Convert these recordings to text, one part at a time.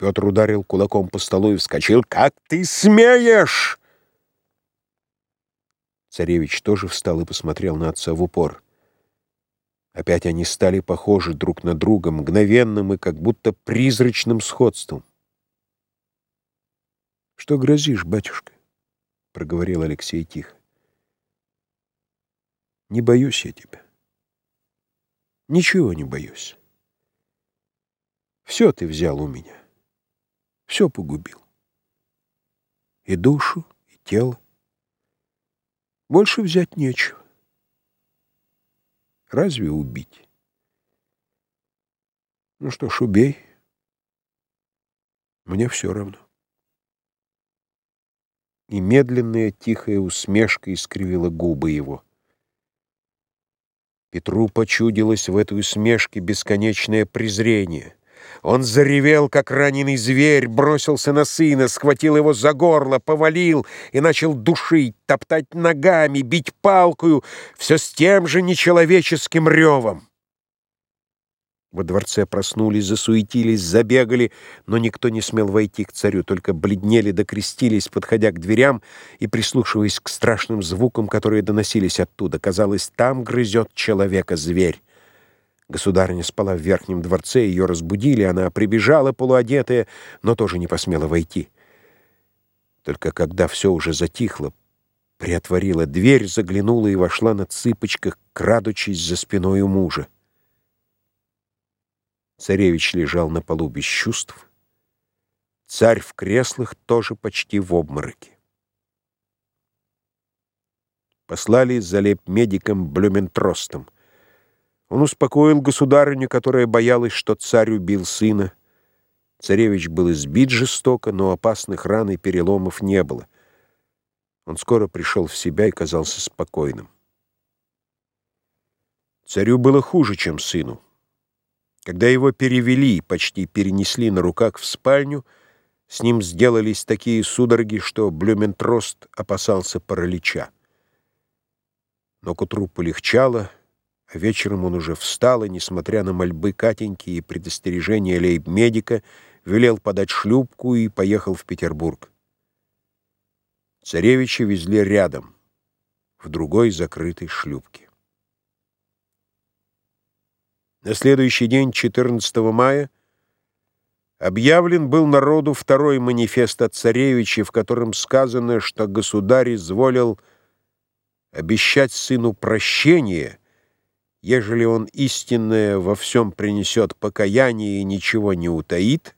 Петр ударил кулаком по столу и вскочил. «Как ты смеешь!» Царевич тоже встал и посмотрел на отца в упор. Опять они стали похожи друг на друга, мгновенным и как будто призрачным сходством. «Что грозишь, батюшка?» — проговорил Алексей тихо. «Не боюсь я тебя. Ничего не боюсь. Все ты взял у меня, все погубил. И душу, и тело. Больше взять нечего. Разве убить? Ну что ж, убей. Мне все равно. И медленная тихая усмешка искривила губы его. Петру почудилось в этой усмешке бесконечное презрение — он заревел, как раненый зверь, бросился на сына, схватил его за горло, повалил и начал душить, топтать ногами, бить палкою, все с тем же нечеловеческим ревом. Во дворце проснулись, засуетились, забегали, но никто не смел войти к царю, только бледнели да крестились, подходя к дверям и прислушиваясь к страшным звукам, которые доносились оттуда. Казалось, там грызет человека зверь. Государыня спала в верхнем дворце, ее разбудили, она прибежала полуодетая, но тоже не посмела войти. Только когда все уже затихло, приотворила дверь, заглянула и вошла на цыпочках, крадучись за спиной у мужа. Царевич лежал на полу без чувств. Царь в креслах тоже почти в обмороке. Послали за лейб-медиком Блюментростом — он успокоил государыню, которая боялась, что царь убил сына. Царевич был избит жестоко, но опасных ран и переломов не было. Он скоро пришел в себя и казался спокойным. Царю было хуже, чем сыну. Когда его перевели, почти перенесли на руках в спальню, с ним сделались такие судороги, что Блюментрост опасался паралича. Но к утру полегчало — вечером он уже встал и, несмотря на мольбы Катеньки и предостережения лейб-медика, велел подать шлюпку и поехал в Петербург. Царевича везли рядом, в другой закрытой шлюпке. На следующий день, 14 мая, объявлен был народу второй манифест от царевича, в котором сказано, что государь изволил обещать сыну прощение — ежели он истинное во всем принесет покаяние и ничего не утаит,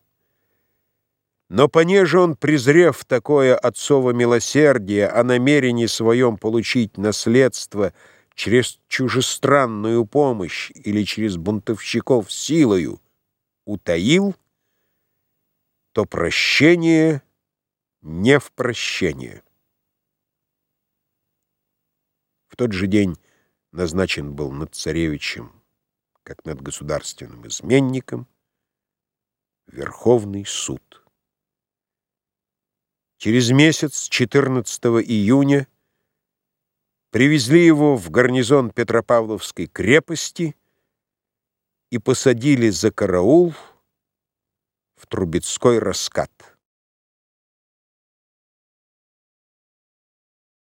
но понеже он, презрев такое отцово милосердие о намерении своем получить наследство через чужестранную помощь или через бунтовщиков силою, утаил, то прощение не в прощение. В тот же день назначен был над царевичем, как над государственным изменником, Верховный суд. Через месяц, 14 июня, привезли его в гарнизон Петропавловской крепости и посадили за караул в Трубецкой раскат.